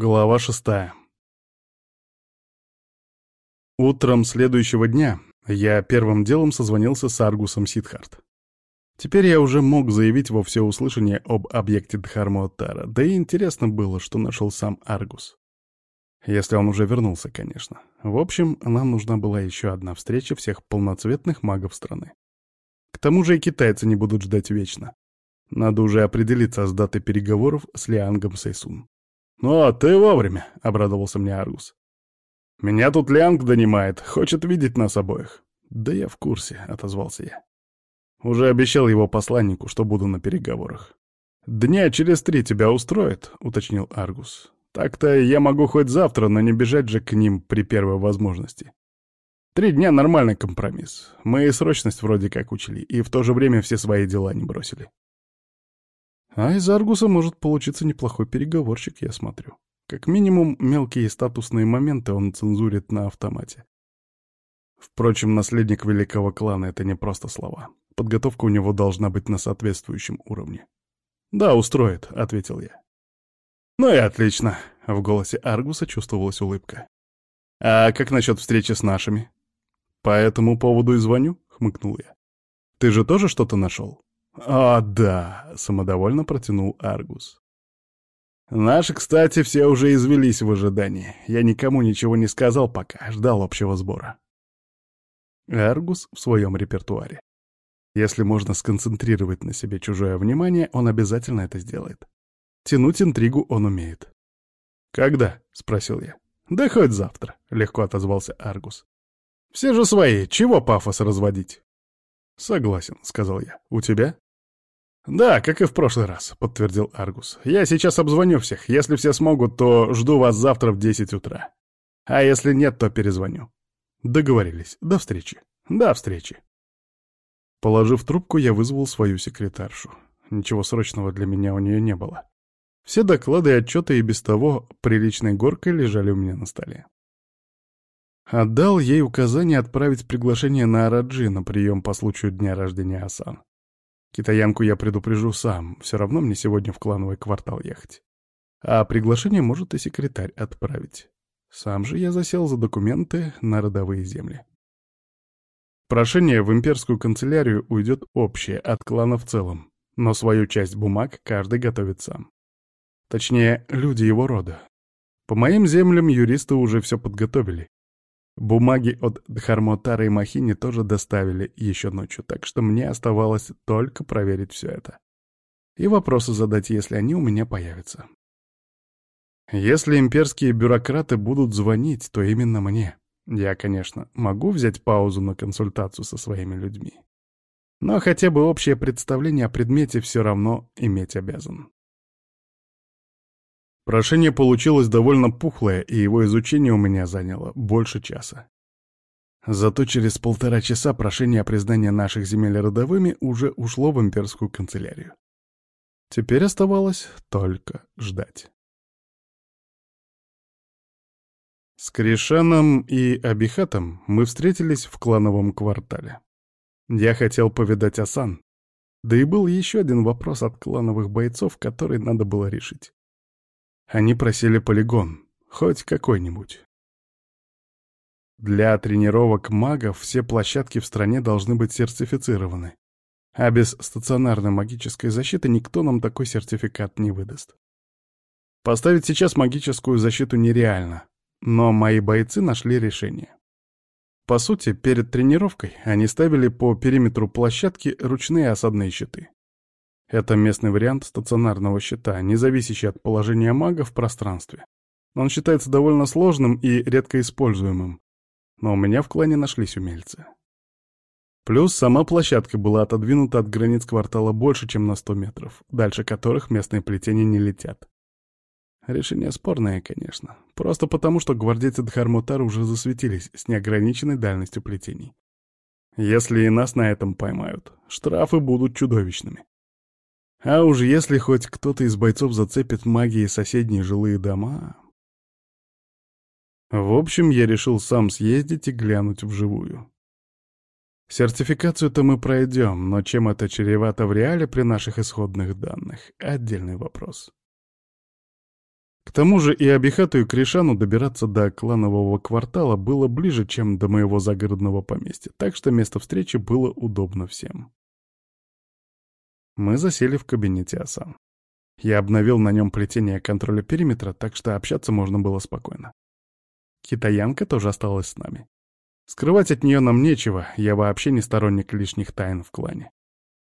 Глава шестая. Утром следующего дня я первым делом созвонился с Аргусом Сидхарт. Теперь я уже мог заявить во всеуслышание об объекте Дхармотара, да и интересно было, что нашел сам Аргус. Если он уже вернулся, конечно. В общем, нам нужна была еще одна встреча всех полноцветных магов страны. К тому же и китайцы не будут ждать вечно. Надо уже определиться с датой переговоров с Лиангом Сейсун. «Ну, а ты вовремя», — обрадовался мне Аргус. «Меня тут Лянг донимает, хочет видеть нас обоих». «Да я в курсе», — отозвался я. «Уже обещал его посланнику, что буду на переговорах». «Дня через три тебя устроит», — уточнил Аргус. «Так-то я могу хоть завтра, но не бежать же к ним при первой возможности. Три дня — нормальный компромисс. Мы и срочность вроде как учили, и в то же время все свои дела не бросили». А из Аргуса может получиться неплохой переговорщик, я смотрю. Как минимум, мелкие статусные моменты он цензурит на автомате. Впрочем, наследник великого клана — это не просто слова. Подготовка у него должна быть на соответствующем уровне. «Да, устроит», — ответил я. «Ну и отлично», — в голосе Аргуса чувствовалась улыбка. «А как насчет встречи с нашими?» «По этому поводу и звоню», — хмыкнул я. «Ты же тоже что-то нашел?» «О, да!» — самодовольно протянул Аргус. «Наши, кстати, все уже извелись в ожидании. Я никому ничего не сказал пока, ждал общего сбора». Аргус в своем репертуаре. Если можно сконцентрировать на себе чужое внимание, он обязательно это сделает. Тянуть интригу он умеет. «Когда?» — спросил я. «Да хоть завтра», — легко отозвался Аргус. «Все же свои, чего пафос разводить?» «Согласен», — сказал я. «У тебя?» «Да, как и в прошлый раз», — подтвердил Аргус. «Я сейчас обзвоню всех. Если все смогут, то жду вас завтра в десять утра. А если нет, то перезвоню». Договорились. До встречи. До встречи. Положив трубку, я вызвал свою секретаршу. Ничего срочного для меня у нее не было. Все доклады и отчеты и без того приличной горкой лежали у меня на столе. Отдал ей указание отправить приглашение на Араджи на прием по случаю дня рождения Асан. Китаянку я предупрежу сам, все равно мне сегодня в клановый квартал ехать. А приглашение может и секретарь отправить. Сам же я засел за документы на родовые земли. Прошение в имперскую канцелярию уйдет общее, от клана в целом, но свою часть бумаг каждый готовит сам. Точнее, люди его рода. По моим землям юристы уже все подготовили, Бумаги от Дхармотара и Махини тоже доставили еще ночью, так что мне оставалось только проверить все это. И вопросы задать, если они у меня появятся. Если имперские бюрократы будут звонить, то именно мне. Я, конечно, могу взять паузу на консультацию со своими людьми. Но хотя бы общее представление о предмете все равно иметь обязан. Прошение получилось довольно пухлое, и его изучение у меня заняло больше часа. Зато через полтора часа прошение о признании наших земель родовыми уже ушло в имперскую канцелярию. Теперь оставалось только ждать. С Кришаном и Абихатом мы встретились в клановом квартале. Я хотел повидать Асан. Да и был еще один вопрос от клановых бойцов, который надо было решить. Они просили полигон, хоть какой-нибудь. Для тренировок магов все площадки в стране должны быть сертифицированы, а без стационарной магической защиты никто нам такой сертификат не выдаст. Поставить сейчас магическую защиту нереально, но мои бойцы нашли решение. По сути, перед тренировкой они ставили по периметру площадки ручные осадные щиты. Это местный вариант стационарного щита, не зависящий от положения мага в пространстве. Он считается довольно сложным и редко используемым. Но у меня в клане нашлись умельцы. Плюс сама площадка была отодвинута от границ квартала больше, чем на 100 метров, дальше которых местные плетения не летят. Решение спорное, конечно. Просто потому, что гвардейцы Дхармутар уже засветились с неограниченной дальностью плетений. Если и нас на этом поймают, штрафы будут чудовищными. А уж если хоть кто-то из бойцов зацепит магией соседние жилые дома... В общем, я решил сам съездить и глянуть вживую. Сертификацию-то мы пройдем, но чем это чревато в реале при наших исходных данных — отдельный вопрос. К тому же и Абихату и Кришану добираться до кланового квартала было ближе, чем до моего загородного поместья, так что место встречи было удобно всем. Мы засели в кабинете Асан. Я обновил на нем плетение контроля периметра, так что общаться можно было спокойно. Китаянка тоже осталась с нами. Скрывать от нее нам нечего, я вообще не сторонник лишних тайн в клане.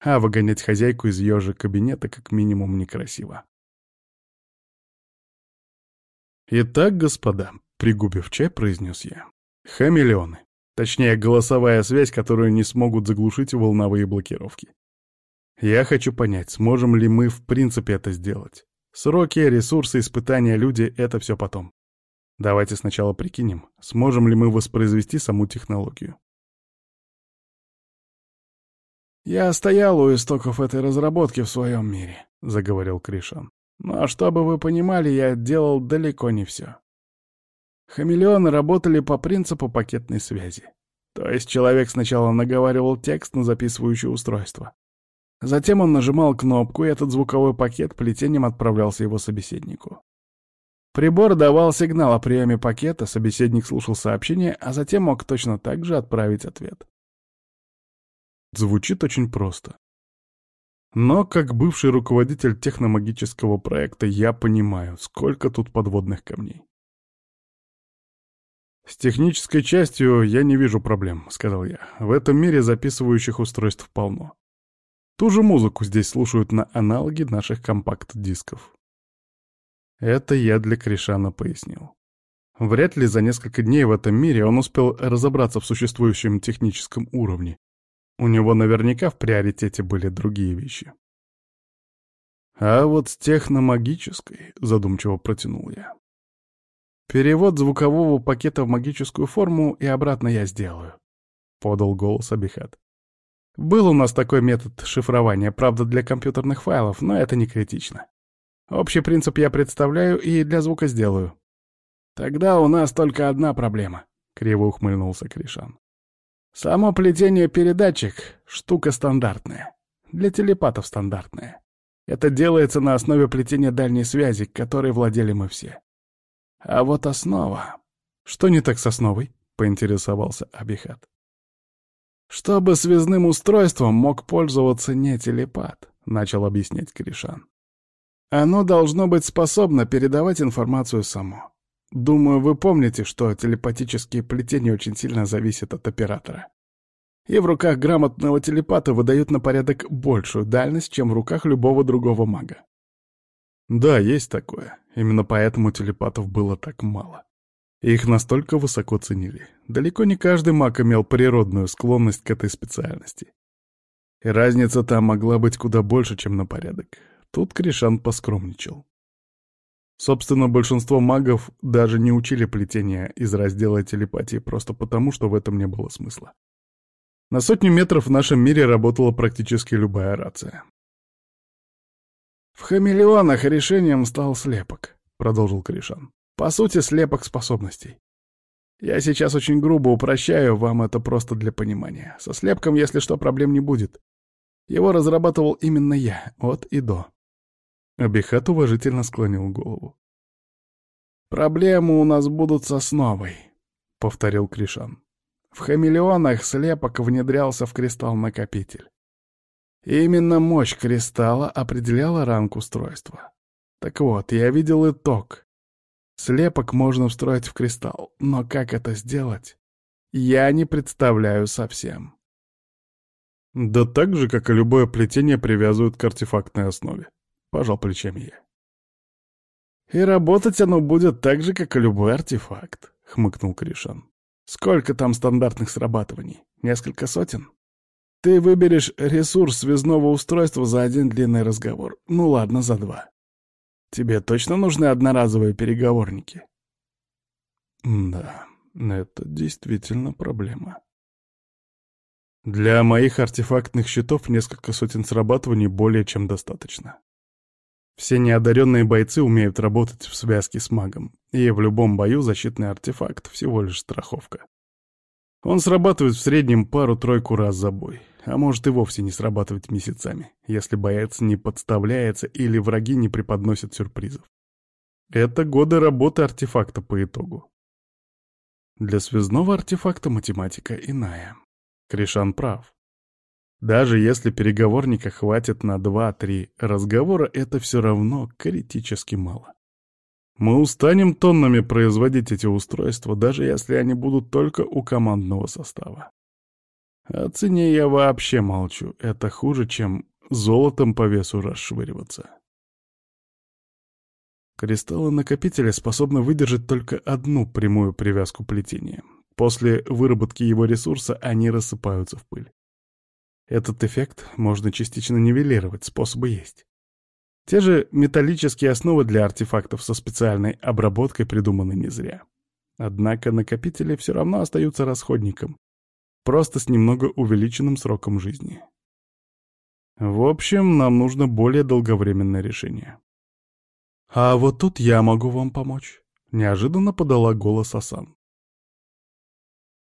А выгонять хозяйку из ее же кабинета как минимум некрасиво. «Итак, господа», — пригубив чай, произнес я, — «хамелеоны. Точнее, голосовая связь, которую не смогут заглушить волновые блокировки. Я хочу понять, сможем ли мы в принципе это сделать. Сроки, ресурсы, испытания, люди — это все потом. Давайте сначала прикинем, сможем ли мы воспроизвести саму технологию. «Я стоял у истоков этой разработки в своем мире», — заговорил Кришан. Но чтобы вы понимали, я делал далеко не все. Хамелеоны работали по принципу пакетной связи. То есть человек сначала наговаривал текст на записывающее устройство. Затем он нажимал кнопку, и этот звуковой пакет плетением отправлялся его собеседнику. Прибор давал сигнал о приеме пакета, собеседник слушал сообщение, а затем мог точно так же отправить ответ. Звучит очень просто. Но как бывший руководитель техномагического проекта я понимаю, сколько тут подводных камней. «С технической частью я не вижу проблем», — сказал я. «В этом мире записывающих устройств полно. Ту же музыку здесь слушают на аналоги наших компакт-дисков». Это я для Кришана пояснил. Вряд ли за несколько дней в этом мире он успел разобраться в существующем техническом уровне, у него наверняка в приоритете были другие вещи. А вот с техномагической, задумчиво протянул я. Перевод звукового пакета в магическую форму и обратно я сделаю, подал голос Абихат. Был у нас такой метод шифрования, правда, для компьютерных файлов, но это не критично. Общий принцип я представляю и для звука сделаю. Тогда у нас только одна проблема, криво ухмыльнулся Кришан. Само плетение передатчик — штука стандартная. Для телепатов стандартная. Это делается на основе плетения дальней связи, которой владели мы все. А вот основа... Что не так с основой? — поинтересовался Абихат. «Чтобы связным устройством мог пользоваться не телепат», — начал объяснять Кришан. «Оно должно быть способно передавать информацию само. Думаю, вы помните, что телепатические плетения очень сильно зависят от оператора. И в руках грамотного телепата выдают на порядок большую дальность, чем в руках любого другого мага. Да, есть такое. Именно поэтому телепатов было так мало. Их настолько высоко ценили. Далеко не каждый маг имел природную склонность к этой специальности. И разница там могла быть куда больше, чем на порядок. Тут Кришан поскромничал. Собственно, большинство магов даже не учили плетения из раздела телепатии просто потому, что в этом не было смысла. На сотню метров в нашем мире работала практически любая рация. «В хамелеонах решением стал слепок», — продолжил Кришан. «По сути, слепок способностей. Я сейчас очень грубо упрощаю, вам это просто для понимания. Со слепком, если что, проблем не будет. Его разрабатывал именно я, от и до. Абихат уважительно склонил голову. «Проблемы у нас будут с основой», — повторил Кришан. «В хамелеонах слепок внедрялся в кристалл-накопитель. Именно мощь кристалла определяла ранг устройства. Так вот, я видел итог. Слепок можно встроить в кристалл, но как это сделать, я не представляю совсем». «Да так же, как и любое плетение, привязывают к артефактной основе», Пожал плечами я. «И работать оно будет так же, как и любой артефакт», — хмыкнул Кришан. «Сколько там стандартных срабатываний? Несколько сотен? Ты выберешь ресурс связного устройства за один длинный разговор. Ну ладно, за два. Тебе точно нужны одноразовые переговорники?» «Да, это действительно проблема», для моих артефактных щитов несколько сотен срабатываний более чем достаточно. Все неодаренные бойцы умеют работать в связке с магом, и в любом бою защитный артефакт — всего лишь страховка. Он срабатывает в среднем пару-тройку раз за бой, а может и вовсе не срабатывать месяцами, если боец не подставляется или враги не преподносят сюрпризов. Это годы работы артефакта по итогу. Для связного артефакта математика иная. Кришан прав. Даже если переговорника хватит на 2-3 разговора, это все равно критически мало. Мы устанем тоннами производить эти устройства, даже если они будут только у командного состава. О цене я вообще молчу. Это хуже, чем золотом по весу расшвыриваться. Кристаллы накопителя способны выдержать только одну прямую привязку плетения. После выработки его ресурса они рассыпаются в пыль. Этот эффект можно частично нивелировать, способы есть. Те же металлические основы для артефактов со специальной обработкой придуманы не зря. Однако накопители все равно остаются расходником, просто с немного увеличенным сроком жизни. В общем, нам нужно более долговременное решение. «А вот тут я могу вам помочь», — неожиданно подала голос Асан.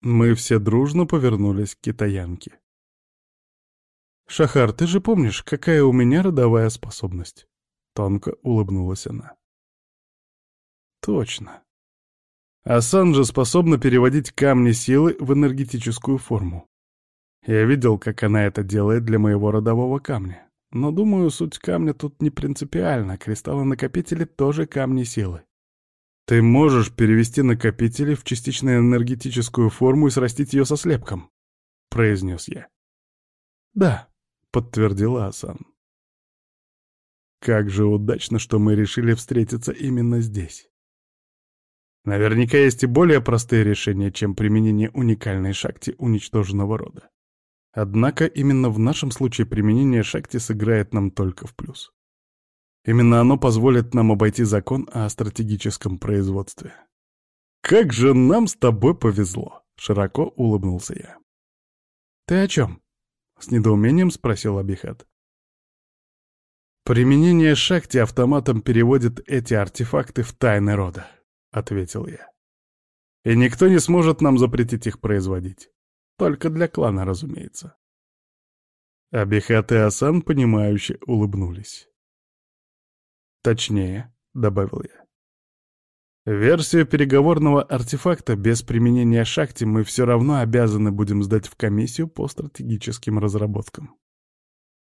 Мы все дружно повернулись к китаянке. «Шахар, ты же помнишь, какая у меня родовая способность?» Тонко улыбнулась она. «Точно. Асан же способна переводить камни силы в энергетическую форму. Я видел, как она это делает для моего родового камня. Но, думаю, суть камня тут не принципиальна. Кристаллы-накопители тоже камни силы. Ты можешь перевести накопители в частично энергетическую форму и срастить ее со слепком, — произнес я. Да, — подтвердила Асан. Как же удачно, что мы решили встретиться именно здесь. Наверняка есть и более простые решения, чем применение уникальной шахти уничтоженного рода. Однако именно в нашем случае применение шахти сыграет нам только в плюс. Именно оно позволит нам обойти закон о стратегическом производстве. «Как же нам с тобой повезло!» — широко улыбнулся я. «Ты о чем?» — с недоумением спросил Абихат. «Применение шахти автоматом переводит эти артефакты в тайны рода», — ответил я. «И никто не сможет нам запретить их производить. Только для клана, разумеется». Абихат и Асан, понимающе улыбнулись. «Точнее», — добавил я. Версию переговорного артефакта без применения шахти мы все равно обязаны будем сдать в комиссию по стратегическим разработкам.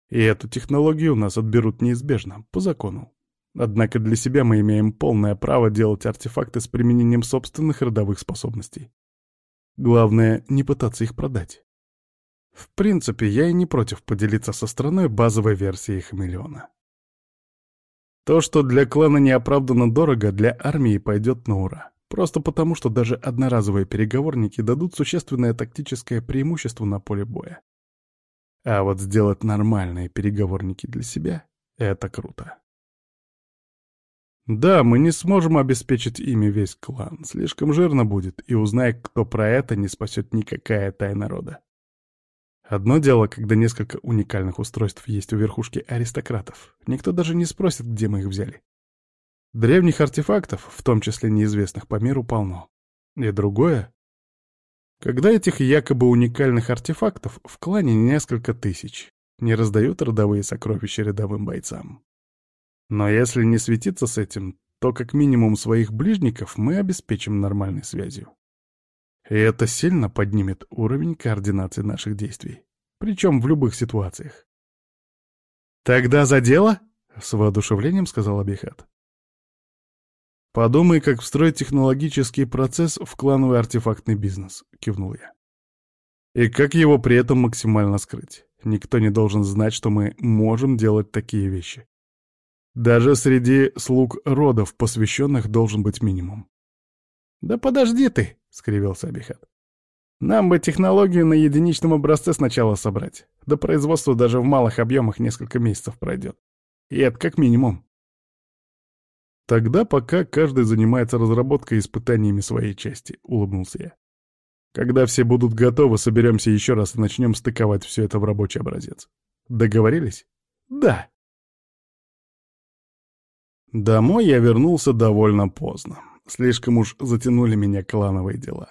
И эту технологию у нас отберут неизбежно, по закону. Однако для себя мы имеем полное право делать артефакты с применением собственных родовых способностей. Главное, не пытаться их продать. В принципе, я и не против поделиться со страной базовой версией хамелеона. То, что для клана неоправданно дорого, для армии пойдет на ура. Просто потому, что даже одноразовые переговорники дадут существенное тактическое преимущество на поле боя. А вот сделать нормальные переговорники для себя — это круто. Да, мы не сможем обеспечить ими весь клан, слишком жирно будет, и узнай, кто про это, не спасет никакая тайна рода. Одно дело, когда несколько уникальных устройств есть у верхушки аристократов. Никто даже не спросит, где мы их взяли. Древних артефактов, в том числе неизвестных по миру, полно. И другое. Когда этих якобы уникальных артефактов в клане несколько тысяч, не раздают родовые сокровища рядовым бойцам. Но если не светиться с этим, то как минимум своих ближников мы обеспечим нормальной связью. И это сильно поднимет уровень координации наших действий. Причем в любых ситуациях. «Тогда за дело?» — с воодушевлением сказал Абихат. «Подумай, как встроить технологический процесс в клановый артефактный бизнес», — кивнул я. «И как его при этом максимально скрыть? Никто не должен знать, что мы можем делать такие вещи. Даже среди слуг родов, посвященных, должен быть минимум. «Да подожди ты!» — скривился Абихат. «Нам бы технологию на единичном образце сначала собрать. До производства даже в малых объемах несколько месяцев пройдет. И это как минимум». «Тогда пока каждый занимается разработкой и испытаниями своей части», — улыбнулся я. «Когда все будут готовы, соберемся еще раз и начнем стыковать все это в рабочий образец. Договорились?» «Да». Домой я вернулся довольно поздно. Слишком уж затянули меня клановые дела.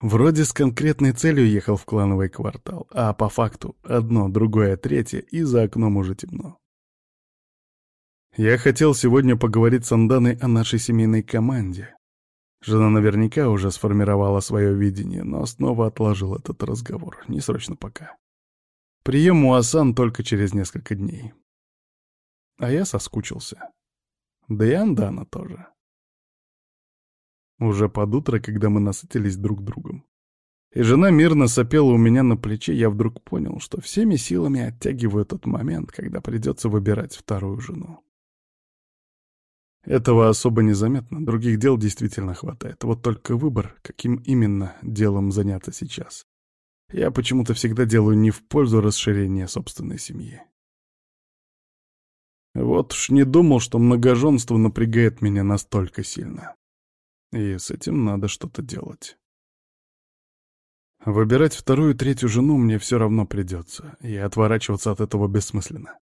Вроде с конкретной целью ехал в клановый квартал, а по факту одно, другое, третье, и за окном уже темно. Я хотел сегодня поговорить с Анданой о нашей семейной команде. Жена наверняка уже сформировала свое видение, но снова отложил этот разговор. Не срочно пока. Прием у Асан только через несколько дней. А я соскучился. Да и Андана тоже. Уже под утро, когда мы насытились друг другом. И жена мирно сопела у меня на плече, я вдруг понял, что всеми силами оттягиваю тот момент, когда придется выбирать вторую жену. Этого особо незаметно, других дел действительно хватает. Вот только выбор, каким именно делом заняться сейчас. Я почему-то всегда делаю не в пользу расширения собственной семьи. Вот уж не думал, что многоженство напрягает меня настолько сильно. И с этим надо что-то делать. Выбирать вторую и третью жену мне все равно придется, и отворачиваться от этого бессмысленно.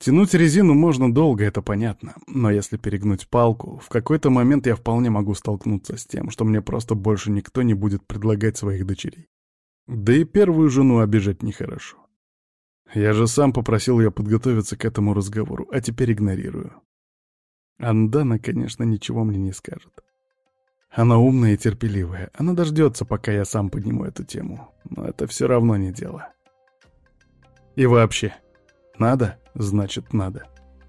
Тянуть резину можно долго, это понятно, но если перегнуть палку, в какой-то момент я вполне могу столкнуться с тем, что мне просто больше никто не будет предлагать своих дочерей. Да и первую жену обижать нехорошо. Я же сам попросил ее подготовиться к этому разговору, а теперь игнорирую. Андана, конечно, ничего мне не скажет. Она умная и терпеливая. Она дождется, пока я сам подниму эту тему. Но это все равно не дело. И вообще, надо, значит надо.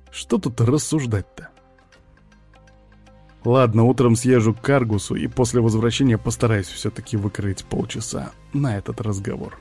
Что тут рассуждать-то? Ладно, утром съезжу к Каргусу и после возвращения постараюсь все-таки выкрыть полчаса на этот разговор.